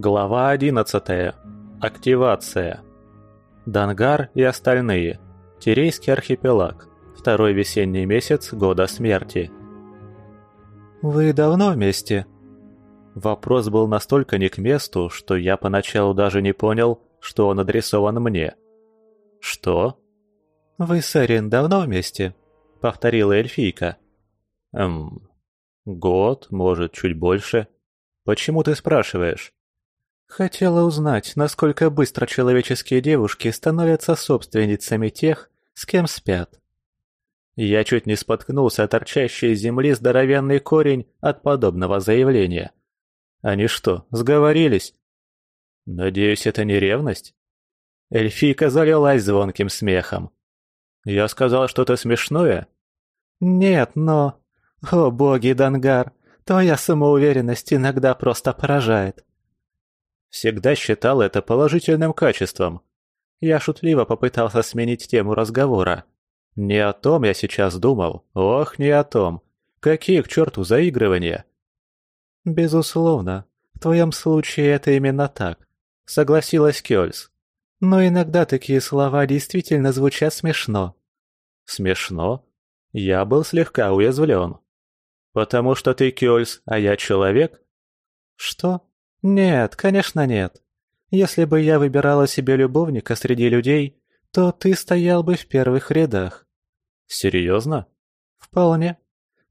Глава 11. Активация. Дангар и остальные. Тирейский архипелаг. Второй весенний месяц года смерти. «Вы давно вместе?» Вопрос был настолько не к месту, что я поначалу даже не понял, что он адресован мне. «Что?» «Вы с Эрин давно вместе?» — повторила эльфийка. «Эм... Год, может, чуть больше. Почему ты спрашиваешь?» Хотела узнать, насколько быстро человеческие девушки становятся собственницами тех, с кем спят. Я чуть не споткнулся от торчащей из земли здоровенный корень от подобного заявления. Они что, сговорились? Надеюсь, это не ревность? Эльфийка залилась звонким смехом. Я сказал что-то смешное? Нет, но... О боги, Дангар, твоя самоуверенность иногда просто поражает. Всегда считал это положительным качеством. Я шутливо попытался сменить тему разговора. Не о том я сейчас думал, ох, не о том. Какие к черту заигрывания? Безусловно, в твоем случае это именно так, согласилась Кёльс. Но иногда такие слова действительно звучат смешно. Смешно? Я был слегка уязвлен. Потому что ты Кёльс, а я человек? Что? «Нет, конечно нет. Если бы я выбирала себе любовника среди людей, то ты стоял бы в первых рядах». «Серьезно?» «Вполне.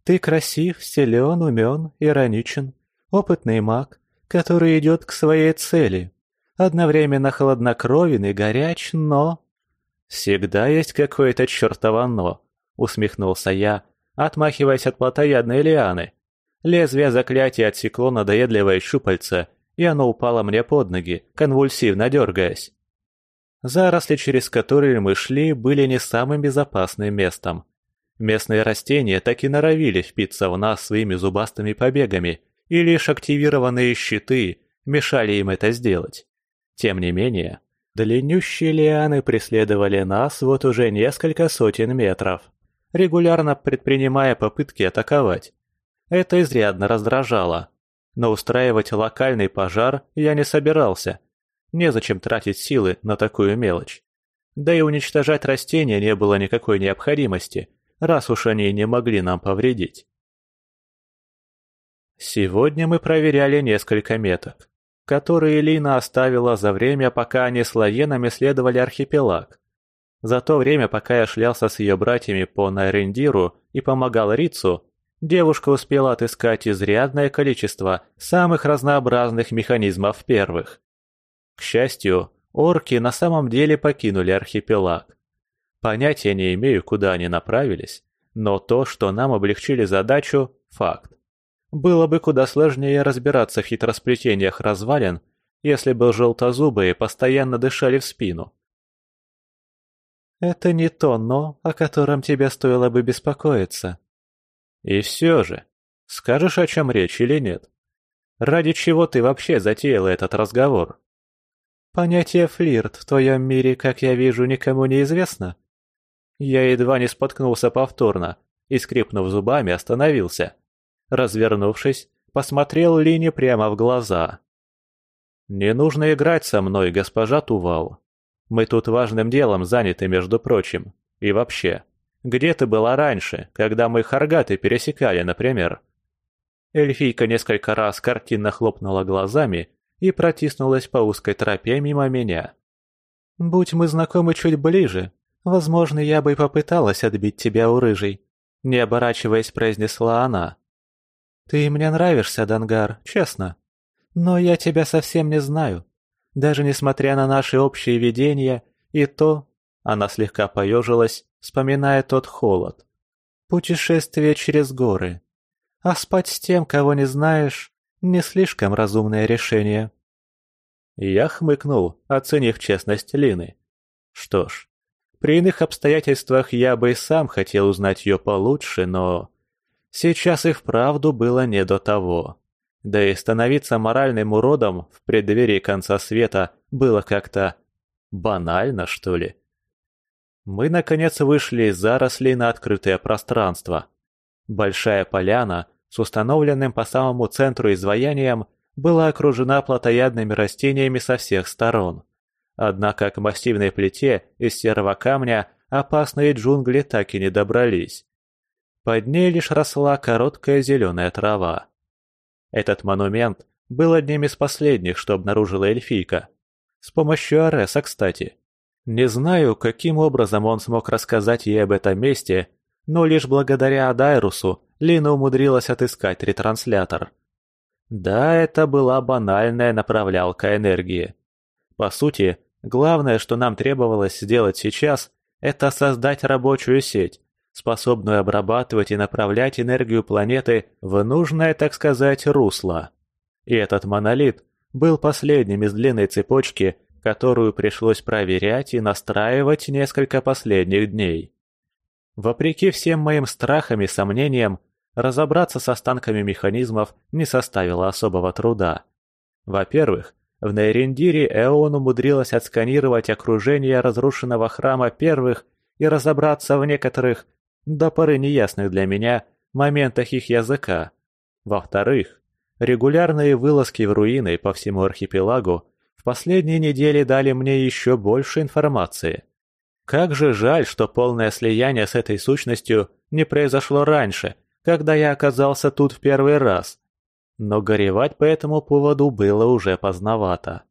Ты красив, силен, умен, ироничен, опытный маг, который идет к своей цели. Одновременно хладнокровен и горяч, но...» «Всегда есть какое-то чертово «но», — усмехнулся я, отмахиваясь от плотоядной лианы. Лезвие заклятия отсекло надоедливое щупальце и оно упало мне под ноги, конвульсивно дергаясь. Заросли, через которые мы шли, были не самым безопасным местом. Местные растения так и норовили впиться в нас своими зубастыми побегами, и лишь активированные щиты мешали им это сделать. Тем не менее, длиннющие лианы преследовали нас вот уже несколько сотен метров, регулярно предпринимая попытки атаковать. Это изрядно раздражало, но устраивать локальный пожар я не собирался. Незачем тратить силы на такую мелочь. Да и уничтожать растения не было никакой необходимости, раз уж они не могли нам повредить. Сегодня мы проверяли несколько меток, которые Лина оставила за время, пока они с Лаеном исследовали архипелаг. За то время, пока я шлялся с ее братьями по Найрендиру и помогал Рицу, девушка успела отыскать изрядное количество самых разнообразных механизмов первых. К счастью, орки на самом деле покинули архипелаг. Понятия не имею, куда они направились, но то, что нам облегчили задачу – факт. Было бы куда сложнее разбираться в хитросплетениях развалин, если бы желтозубые постоянно дышали в спину. «Это не то «но», о котором тебе стоило бы беспокоиться», и все же, скажешь, о чем речь или нет? Ради чего ты вообще затеяла этот разговор? Понятие флирт в твоем мире, как я вижу, никому не известно. Я едва не споткнулся повторно и, скрипнув зубами, остановился. Развернувшись, посмотрел Лине прямо в глаза. «Не нужно играть со мной, госпожа Тувал. Мы тут важным делом заняты, между прочим. И вообще, где ты была раньше, когда мы Харгаты пересекали, например?» Эльфийка несколько раз картинно хлопнула глазами и протиснулась по узкой тропе мимо меня. «Будь мы знакомы чуть ближе, возможно, я бы и попыталась отбить тебя у рыжей», — не оборачиваясь, произнесла она. «Ты мне нравишься, Дангар, честно. Но я тебя совсем не знаю. Даже несмотря на наши общие видения и то...» Она слегка поежилась, вспоминая тот холод. Путешествие через горы. А спать с тем, кого не знаешь, не слишком разумное решение. Я хмыкнул, оценив честность Лины. Что ж, при иных обстоятельствах я бы и сам хотел узнать ее получше, но... Сейчас и вправду было не до того. Да и становиться моральным уродом в преддверии конца света было как-то... банально, что ли. Мы, наконец, вышли из зарослей на открытое пространство. Большая поляна с установленным по самому центру изваянием была окружена плотоядными растениями со всех сторон. Однако к массивной плите из серого камня опасные джунгли так и не добрались. Под ней лишь росла короткая зеленая трава. Этот монумент был одним из последних, что обнаружила эльфийка. С помощью Ареса, кстати. Не знаю, каким образом он смог рассказать ей об этом месте, но лишь благодаря Адайрусу Лина умудрилась отыскать ретранслятор. Да, это была банальная направлялка энергии. По сути, главное, что нам требовалось сделать сейчас, это создать рабочую сеть, способную обрабатывать и направлять энергию планеты в нужное, так сказать, русло. И этот монолит был последним из длинной цепочки, которую пришлось проверять и настраивать несколько последних дней. Вопреки всем моим страхам и сомнениям, разобраться с останками механизмов не составило особого труда. Во-первых, в Нейриндире Эон умудрилась отсканировать окружение разрушенного храма первых и разобраться в некоторых, до поры неясных для меня, моментах их языка. Во-вторых, регулярные вылазки в руины по всему архипелагу последние недели дали мне еще больше информации. Как же жаль, что полное слияние с этой сущностью не произошло раньше, когда я оказался тут в первый раз. Но горевать по этому поводу было уже поздновато.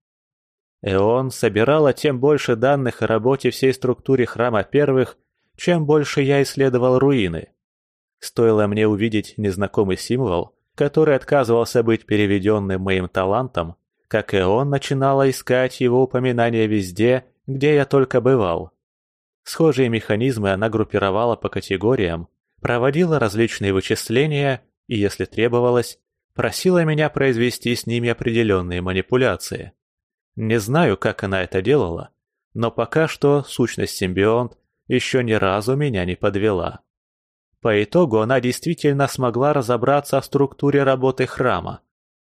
Эон собирала тем больше данных о работе всей структуре храма первых, чем больше я исследовал руины. Стоило мне увидеть незнакомый символ, который отказывался быть переведенным моим талантом, как Эон начинала искать его упоминания везде, где я только бывал. Схожие механизмы она группировала по категориям, проводила различные вычисления и, если требовалось, просила меня произвести с ними определенные манипуляции. Не знаю, как она это делала, но пока что сущность симбионт еще ни разу меня не подвела. По итогу она действительно смогла разобраться в структуре работы храма.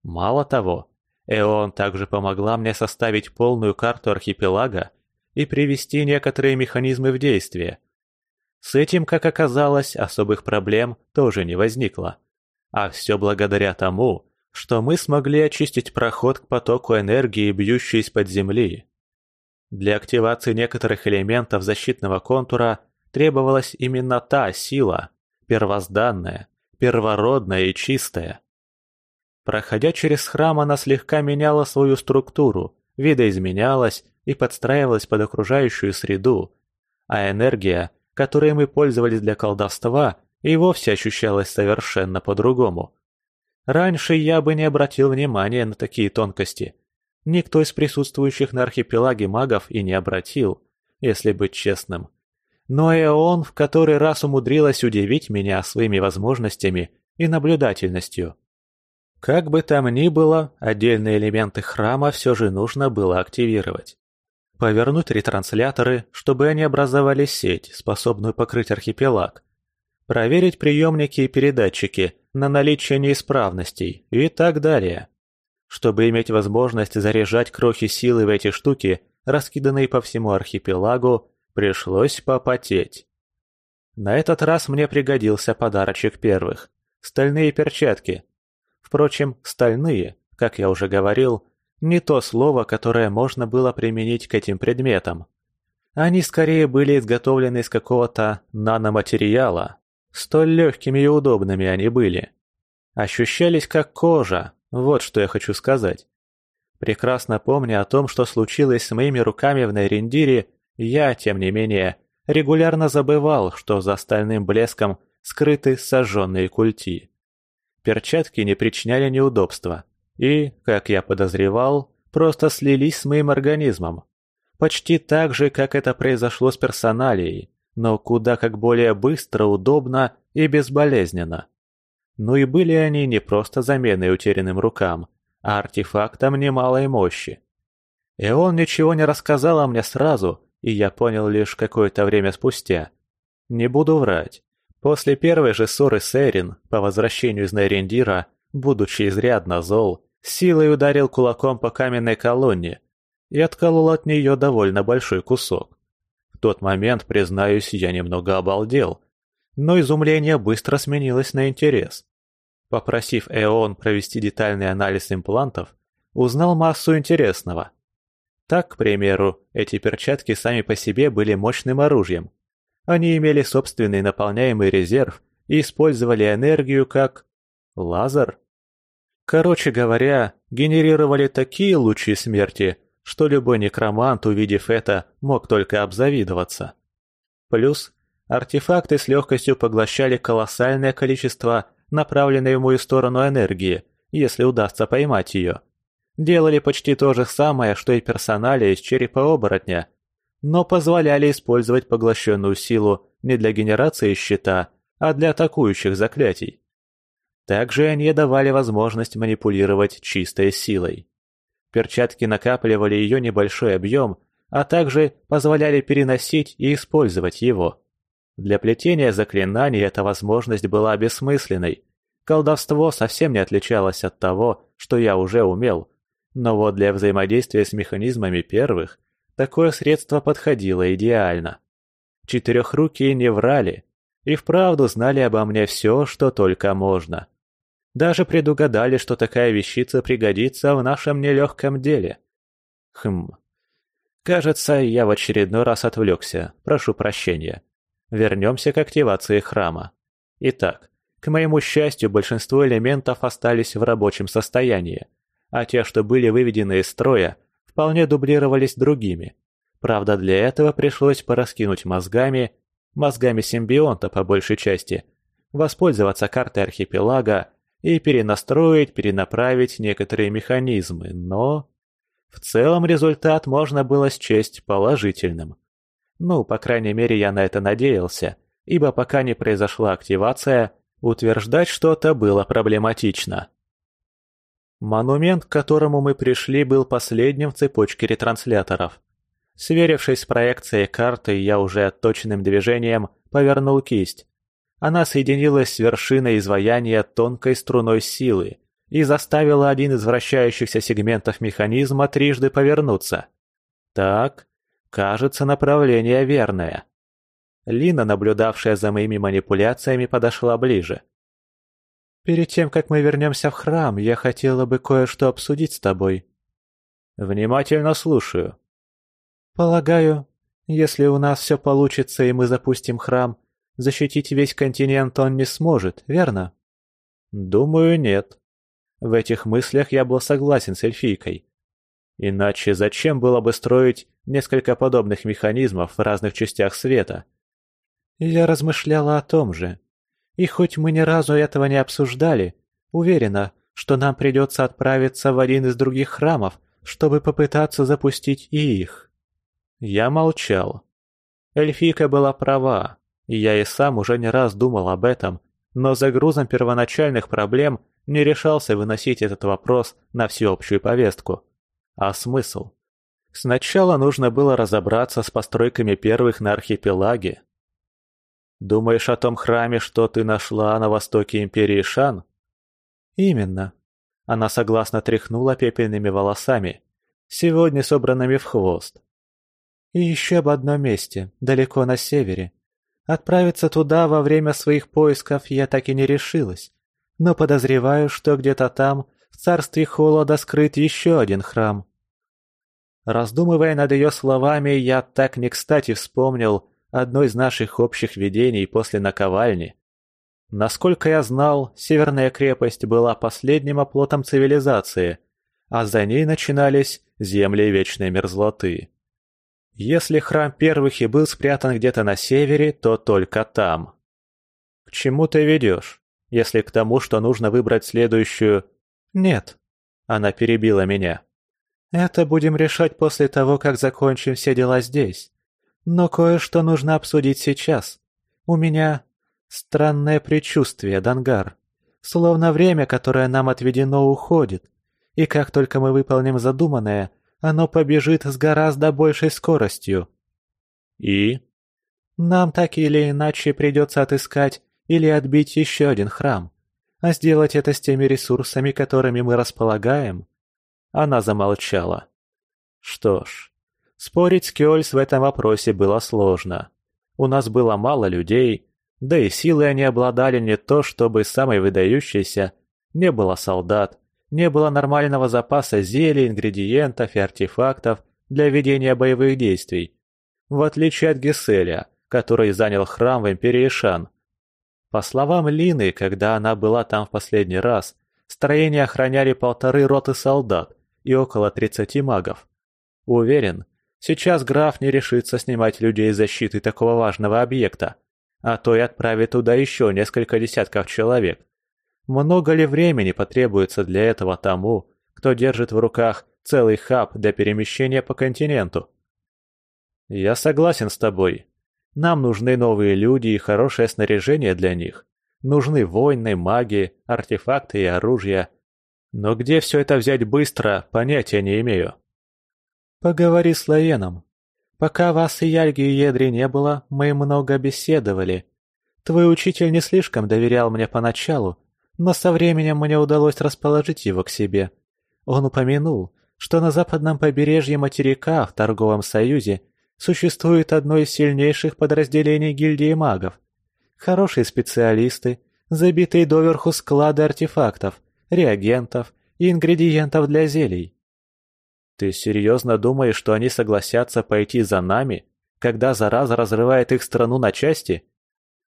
Мало того, Эон также помогла мне составить полную карту архипелага и привести некоторые механизмы в действие. С этим, как оказалось, особых проблем тоже не возникло. А все благодаря тому, что мы смогли очистить проход к потоку энергии, бьющей из-под земли. Для активации некоторых элементов защитного контура требовалась именно та сила, первозданная, первородная и чистая. Проходя через храм, она слегка меняла свою структуру, видоизменялась и подстраивалась под окружающую среду, а энергия, которой мы пользовались для колдовства, и вовсе ощущалась совершенно по-другому. Раньше я бы не обратил внимания на такие тонкости. Никто из присутствующих на архипелаге магов и не обратил, если быть честным. Но и он в который раз умудрилась удивить меня своими возможностями и наблюдательностью. Как бы там ни было, отдельные элементы храма все же нужно было активировать повернуть ретрансляторы, чтобы они образовали сеть, способную покрыть архипелаг, проверить приемники и передатчики на наличие неисправностей и так далее. Чтобы иметь возможность заряжать крохи силы в эти штуки, раскиданные по всему архипелагу, пришлось попотеть. На этот раз мне пригодился подарочек первых – стальные перчатки. Впрочем, стальные, как я уже говорил, не то слово, которое можно было применить к этим предметам. Они скорее были изготовлены из какого-то наноматериала. Столь легкими и удобными они были. Ощущались как кожа, вот что я хочу сказать. Прекрасно помня о том, что случилось с моими руками в Нейриндире, я, тем не менее, регулярно забывал, что за стальным блеском скрыты сожженные культи. Перчатки не причиняли неудобства, и, как я подозревал, просто слились с моим организмом. Почти так же, как это произошло с персоналией, но куда как более быстро, удобно и безболезненно. Ну и были они не просто заменой утерянным рукам, а артефактом немалой мощи. И он ничего не рассказал о мне сразу, и я понял лишь какое-то время спустя. Не буду врать. После первой же ссоры с Эрин по возвращению из Нейрендира будучи изрядно зол, силой ударил кулаком по каменной колонне и отколол от нее довольно большой кусок. В тот момент, признаюсь, я немного обалдел, но изумление быстро сменилось на интерес. Попросив Эон провести детальный анализ имплантов, узнал массу интересного. Так, к примеру, эти перчатки сами по себе были мощным оружием. Они имели собственный наполняемый резерв и использовали энергию как... лазер? Короче говоря, генерировали такие лучи смерти, что любой некромант, увидев это, мог только обзавидоваться. Плюс, артефакты с легкостью поглощали колоссальное количество направленной в мою сторону энергии, если удастся поймать ее. Делали почти то же самое, что и персонале из черепа оборотня, но позволяли использовать поглощенную силу не для генерации щита, а для атакующих заклятий. Также они давали возможность манипулировать чистой силой. Перчатки накапливали ее небольшой объем, а также позволяли переносить и использовать его. Для плетения заклинаний эта возможность была бессмысленной. Колдовство совсем не отличалось от того, что я уже умел. Но вот для взаимодействия с механизмами первых такое средство подходило идеально. Четырехрукие не врали и вправду знали обо мне все, что только можно. Даже предугадали, что такая вещица пригодится в нашем нелегком деле. Хм. Кажется, я в очередной раз отвлекся. Прошу прощения. Вернемся к активации храма. Итак, к моему счастью, большинство элементов остались в рабочем состоянии, а те, что были выведены из строя, вполне дублировались другими. Правда, для этого пришлось пораскинуть мозгами, мозгами симбионта по большей части, воспользоваться картой архипелага и перенастроить, перенаправить некоторые механизмы, но... В целом результат можно было счесть положительным. Ну, по крайней мере, я на это надеялся, ибо пока не произошла активация, утверждать что-то было проблематично. Монумент, к которому мы пришли, был последним в цепочке ретрансляторов. Сверившись с проекцией карты, я уже точным движением повернул кисть, она соединилась с вершиной изваяния тонкой струной силы и заставила один из вращающихся сегментов механизма трижды повернуться. Так, кажется, направление верное. Лина, наблюдавшая за моими манипуляциями, подошла ближе. «Перед тем, как мы вернемся в храм, я хотела бы кое-что обсудить с тобой». «Внимательно слушаю». «Полагаю, если у нас все получится и мы запустим храм, Защитить весь континент он не сможет, верно? Думаю, нет. В этих мыслях я был согласен с эльфийкой. Иначе зачем было бы строить несколько подобных механизмов в разных частях света? Я размышляла о том же. И хоть мы ни разу этого не обсуждали, уверена, что нам придется отправиться в один из других храмов, чтобы попытаться запустить и их. Я молчал. Эльфийка была права. Я и сам уже не раз думал об этом, но за грузом первоначальных проблем не решался выносить этот вопрос на всеобщую повестку. А смысл? Сначала нужно было разобраться с постройками первых на архипелаге. Думаешь о том храме, что ты нашла на востоке Империи Шан? Именно. Она согласно тряхнула пепельными волосами, сегодня собранными в хвост. И еще об одном месте, далеко на севере, Отправиться туда во время своих поисков я так и не решилась, но подозреваю, что где-то там, в царстве холода, скрыт еще один храм. Раздумывая над ее словами, я так не кстати вспомнил одно из наших общих видений после наковальни. Насколько я знал, Северная крепость была последним оплотом цивилизации, а за ней начинались земли вечной мерзлоты. Если храм первых и был спрятан где-то на севере, то только там. К чему ты ведешь? Если к тому, что нужно выбрать следующую... Нет. Она перебила меня. Это будем решать после того, как закончим все дела здесь. Но кое-что нужно обсудить сейчас. У меня странное предчувствие, Дангар. Словно время, которое нам отведено, уходит. И как только мы выполним задуманное, оно побежит с гораздо большей скоростью. И? Нам так или иначе придется отыскать или отбить еще один храм. А сделать это с теми ресурсами, которыми мы располагаем? Она замолчала. Что ж, спорить с Кёльс в этом вопросе было сложно. У нас было мало людей, да и силой они обладали не то чтобы самой выдающейся, Не было солдат, не было нормального запаса зелий, ингредиентов и артефактов для ведения боевых действий. В отличие от Геселя, который занял храм в Империи Шан. По словам Лины, когда она была там в последний раз, строение охраняли полторы роты солдат и около тридцати магов. Уверен, сейчас граф не решится снимать людей из защиты такого важного объекта, а то и отправит туда еще несколько десятков человек. Много ли времени потребуется для этого тому, кто держит в руках целый хаб для перемещения по континенту? Я согласен с тобой, нам нужны новые люди и хорошее снаряжение для них. Нужны войны, маги, артефакты и оружие. Но где все это взять быстро, понятия не имею. Поговори с Лаеном. Пока вас и Яльги и Едри не было, мы много беседовали. Твой учитель не слишком доверял мне поначалу, но со временем мне удалось расположить его к себе. Он упомянул, что на западном побережье материка в торговом союзе существует одно из сильнейших подразделений гильдии магов. Хорошие специалисты, забитые доверху склады артефактов, реагентов и ингредиентов для зелий. Ты серьезно думаешь, что они согласятся пойти за нами, когда зараза разрывает их страну на части?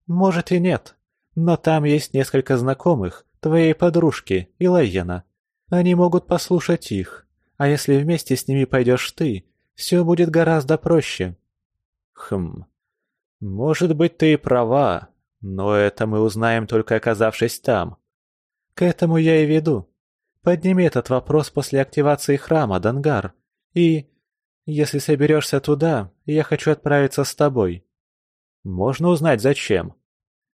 Может и нет, но там есть несколько знакомых, твоей подружки и Лайена. Они могут послушать их, а если вместе с ними пойдешь ты, все будет гораздо проще». «Хм... Может быть, ты и права, но это мы узнаем только оказавшись там». «К этому я и веду. Подними этот вопрос после активации храма, Дангар. И... Если соберешься туда, я хочу отправиться с тобой». «Можно узнать, зачем?»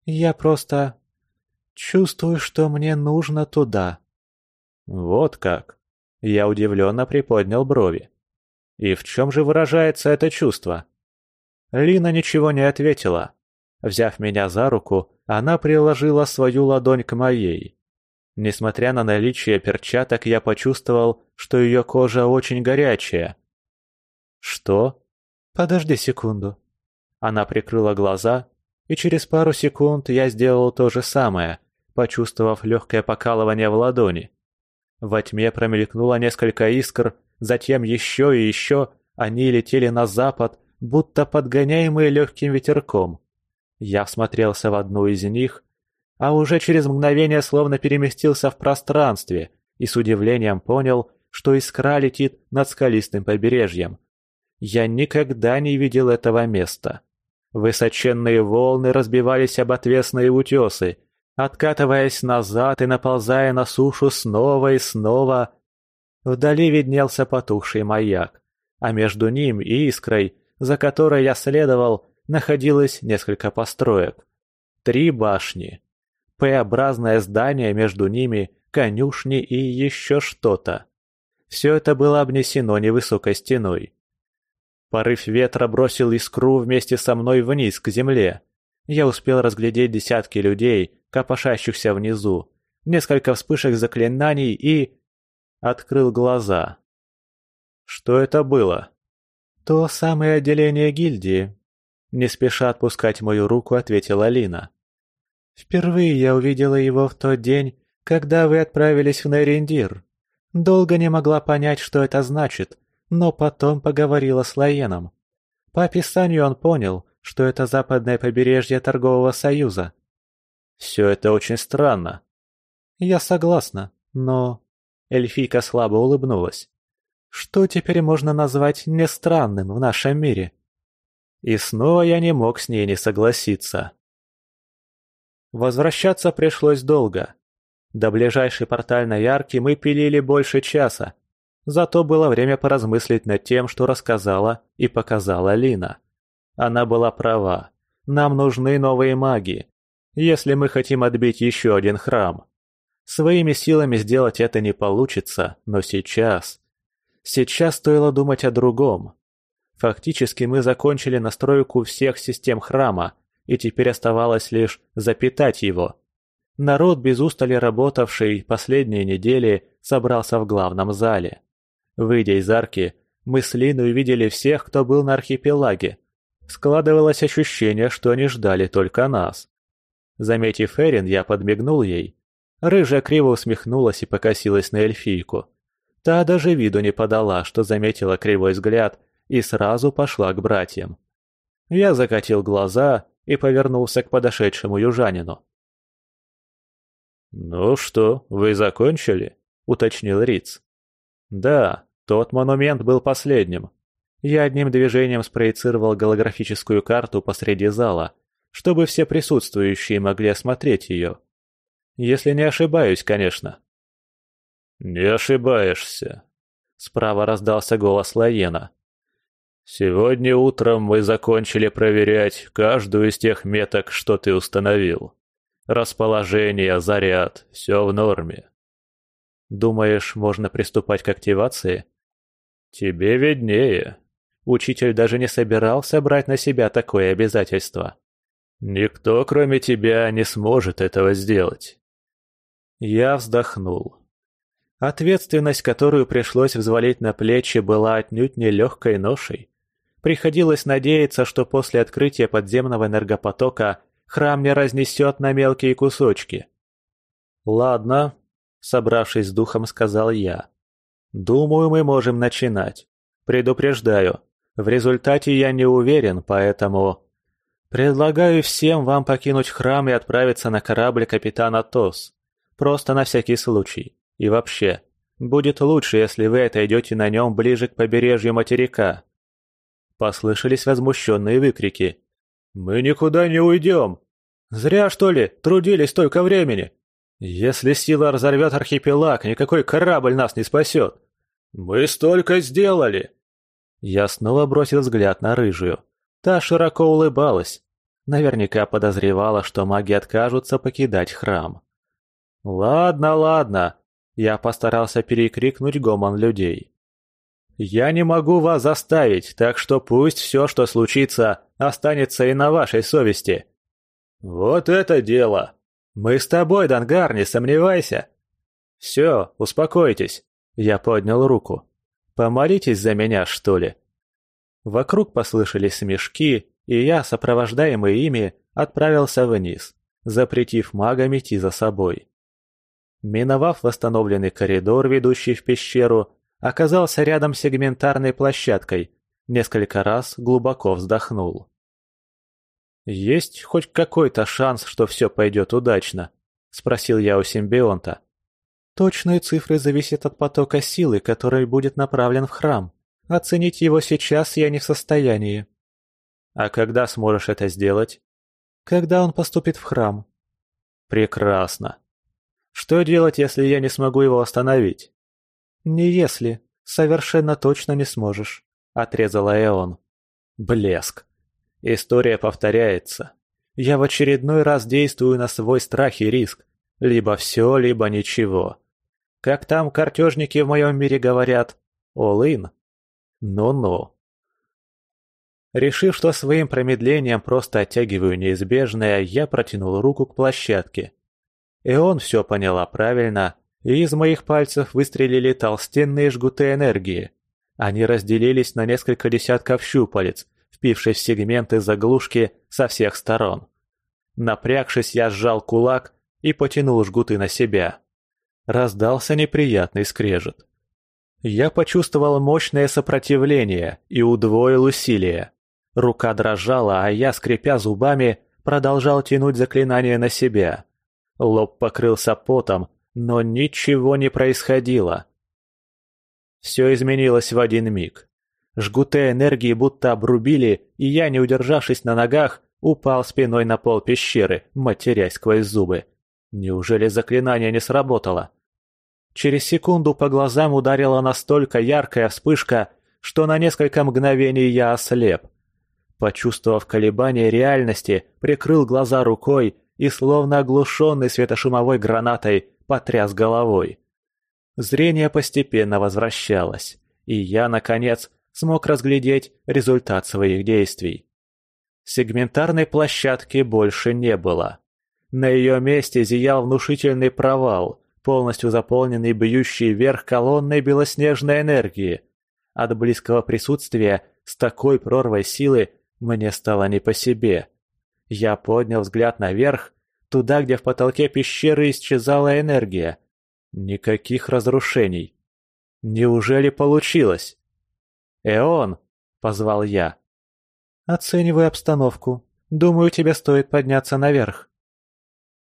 «Я просто... чувствую, что мне нужно туда». «Вот как?» Я удивленно приподнял брови. И в чем же выражается это чувство? Лина ничего не ответила. Взяв меня за руку, она приложила свою ладонь к моей. Несмотря на наличие перчаток, я почувствовал, что ее кожа очень горячая. «Что?» «Подожди секунду». Она прикрыла глаза, и через пару секунд я сделал то же самое, почувствовав легкое покалывание в ладони. Во тьме промелькнуло несколько искр, Затем еще и еще они летели на запад, будто подгоняемые легким ветерком. Я всмотрелся в одну из них, а уже через мгновение словно переместился в пространстве и с удивлением понял, что искра летит над скалистым побережьем. Я никогда не видел этого места. Высоченные волны разбивались об отвесные утесы, откатываясь назад и наползая на сушу снова и снова, Вдали виднелся потухший маяк, а между ним и искрой, за которой я следовал, находилось несколько построек. Три башни. П-образное здание между ними, конюшни и еще что-то. Все это было обнесено невысокой стеной. Порыв ветра бросил искру вместе со мной вниз, к земле. Я успел разглядеть десятки людей, копошащихся внизу, несколько вспышек заклинаний и открыл глаза. Что это было? То самое отделение гильдии. Не спеша отпускать мою руку, ответила Лина. Впервые я увидела его в тот день, когда вы отправились в Нейриндир. Долго не могла понять, что это значит, но потом поговорила с Лаеном. По описанию он понял, что это западное побережье торгового союза. Все это очень странно. Я согласна, но Эльфийка слабо улыбнулась. «Что теперь можно назвать нестранным в нашем мире?» И снова я не мог с ней не согласиться. Возвращаться пришлось долго. До ближайшей портальной арки мы пилили больше часа. Зато было время поразмыслить над тем, что рассказала и показала Лина. Она была права. Нам нужны новые маги, если мы хотим отбить еще один храм. Своими силами сделать это не получится, но сейчас... Сейчас стоило думать о другом. Фактически мы закончили настройку всех систем храма, и теперь оставалось лишь запитать его. Народ, без устали работавший последние недели, собрался в главном зале. Выйдя из арки, мы с Линой увидели всех, кто был на архипелаге. Складывалось ощущение, что они ждали только нас. Заметив Эрин, я подмигнул ей, Рыжая криво усмехнулась и покосилась на эльфийку. Та даже виду не подала, что заметила кривой взгляд и сразу пошла к братьям. Я закатил глаза и повернулся к подошедшему южанину. «Ну что, вы закончили?» — уточнил Риц. «Да, тот монумент был последним. Я одним движением спроецировал голографическую карту посреди зала, чтобы все присутствующие могли осмотреть ее. Если не ошибаюсь, конечно». «Не ошибаешься», — справа раздался голос Лаена. «Сегодня утром мы закончили проверять каждую из тех меток, что ты установил. Расположение, заряд, все в норме. Думаешь, можно приступать к активации? Тебе виднее. Учитель даже не собирался брать на себя такое обязательство. Никто, кроме тебя, не сможет этого сделать. Я вздохнул. Ответственность, которую пришлось взвалить на плечи, была отнюдь не легкой ношей. Приходилось надеяться, что после открытия подземного энергопотока храм не разнесет на мелкие кусочки. «Ладно», — собравшись с духом, сказал я. «Думаю, мы можем начинать. Предупреждаю, в результате я не уверен, поэтому...» «Предлагаю всем вам покинуть храм и отправиться на корабль капитана Тос. Просто на всякий случай. И вообще, будет лучше, если вы отойдете на нем ближе к побережью материка». Послышались возмущенные выкрики. «Мы никуда не уйдем! Зря, что ли, трудились столько времени! Если сила разорвет архипелаг, никакой корабль нас не спасет! Мы столько сделали!» Я снова бросил взгляд на рыжую. Та широко улыбалась. Наверняка подозревала, что маги откажутся покидать храм. «Ладно, ладно», — я постарался перекрикнуть гомон людей. «Я не могу вас заставить, так что пусть все, что случится, останется и на вашей совести». «Вот это дело! Мы с тобой, Дангар, не сомневайся!» «Все, успокойтесь!» Я поднял руку. «Помолитесь за меня, что ли?» Вокруг послышались смешки, и я, сопровождаемый ими, отправился вниз, запретив магам идти за собой. Миновав восстановленный коридор, ведущий в пещеру, оказался рядом с сегментарной площадкой, несколько раз глубоко вздохнул. «Есть хоть какой-то шанс, что все пойдет удачно?» – спросил я у симбионта. «Точные цифры зависят от потока силы, который будет направлен в храм. Оценить его сейчас я не в состоянии». «А когда сможешь это сделать?» «Когда он поступит в храм». «Прекрасно. Что делать, если я не смогу его остановить?» «Не если. Совершенно точно не сможешь», — отрезала Эон. Блеск. История повторяется. Я в очередной раз действую на свой страх и риск. Либо все, либо ничего. Как там картежники в моем мире говорят? All-in? Ну-ну. Решив, что своим промедлением просто оттягиваю неизбежное, я протянул руку к площадке. И он все поняла правильно и из моих пальцев выстрелили толстенные жгуты энергии. Они разделились на несколько десятков щупалец, впившись в сегменты заглушки со всех сторон. Напрягшись, я сжал кулак и потянул жгуты на себя. Раздался неприятный скрежет. Я почувствовал мощное сопротивление и удвоил усилия. Рука дрожала, а я, скрипя зубами, продолжал тянуть заклинание на себя. Лоб покрылся потом, но ничего не происходило. Все изменилось в один миг. Жгуты энергии будто обрубили, и я, не удержавшись на ногах, упал спиной на пол пещеры, матерясь сквозь зубы. Неужели заклинание не сработало? Через секунду по глазам ударила настолько яркая вспышка, что на несколько мгновений я ослеп. Почувствовав колебание реальности, прикрыл глаза рукой и, словно оглушенный светошумовой гранатой, потряс головой. Зрение постепенно возвращалось, и я, наконец, смог разглядеть результат своих действий. Сегментарной площадки больше не было. На ее месте зиял внушительный провал, полностью заполненный бьющей вверх колонной белоснежной энергии. От близкого присутствия с такой прорвой силы мне стало не по себе. Я поднял взгляд наверх туда, где в потолке пещеры исчезала энергия. Никаких разрушений. Неужели получилось? «Эон!» — позвал я. «Оцениваю обстановку. Думаю, тебе стоит подняться наверх».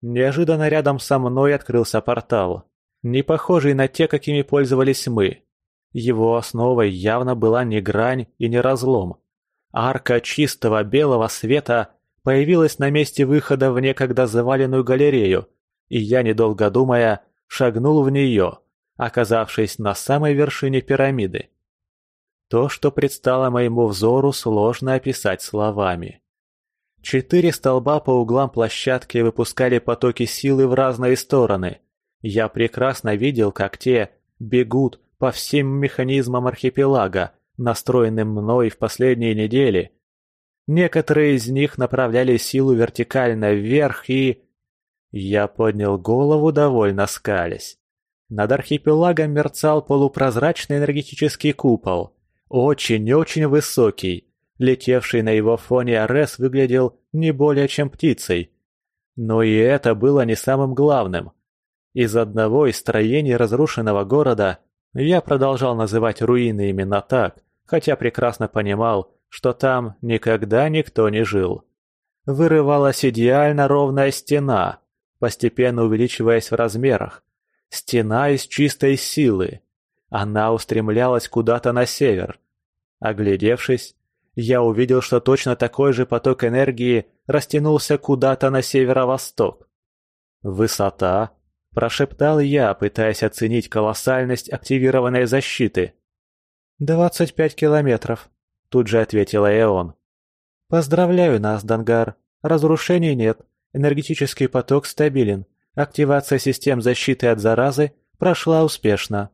Неожиданно рядом со мной открылся портал, не похожий на те, какими пользовались мы. Его основой явно была не грань и не разлом. Арка чистого белого света появилась на месте выхода в некогда заваленную галерею, и я, недолго думая, шагнул в нее, оказавшись на самой вершине пирамиды. То, что предстало моему взору, сложно описать словами. Четыре столба по углам площадки выпускали потоки силы в разные стороны. Я прекрасно видел, как те бегут по всем механизмам архипелага, настроенным мной в последние недели. Некоторые из них направляли силу вертикально вверх и... Я поднял голову, довольно скалясь. Над архипелагом мерцал полупрозрачный энергетический купол. Очень-очень высокий, Летевший на его фоне Арес выглядел не более чем птицей. Но и это было не самым главным. Из одного из строений разрушенного города я продолжал называть руины именно так, хотя прекрасно понимал, что там никогда никто не жил. Вырывалась идеально ровная стена, постепенно увеличиваясь в размерах. Стена из чистой силы. Она устремлялась куда-то на север. Оглядевшись, я увидел, что точно такой же поток энергии растянулся куда-то на северо-восток. «Высота?» – прошептал я, пытаясь оценить колоссальность активированной защиты. «Двадцать пять километров», – тут же ответила Эон. «Поздравляю нас, Дангар. Разрушений нет, энергетический поток стабилен, активация систем защиты от заразы прошла успешно».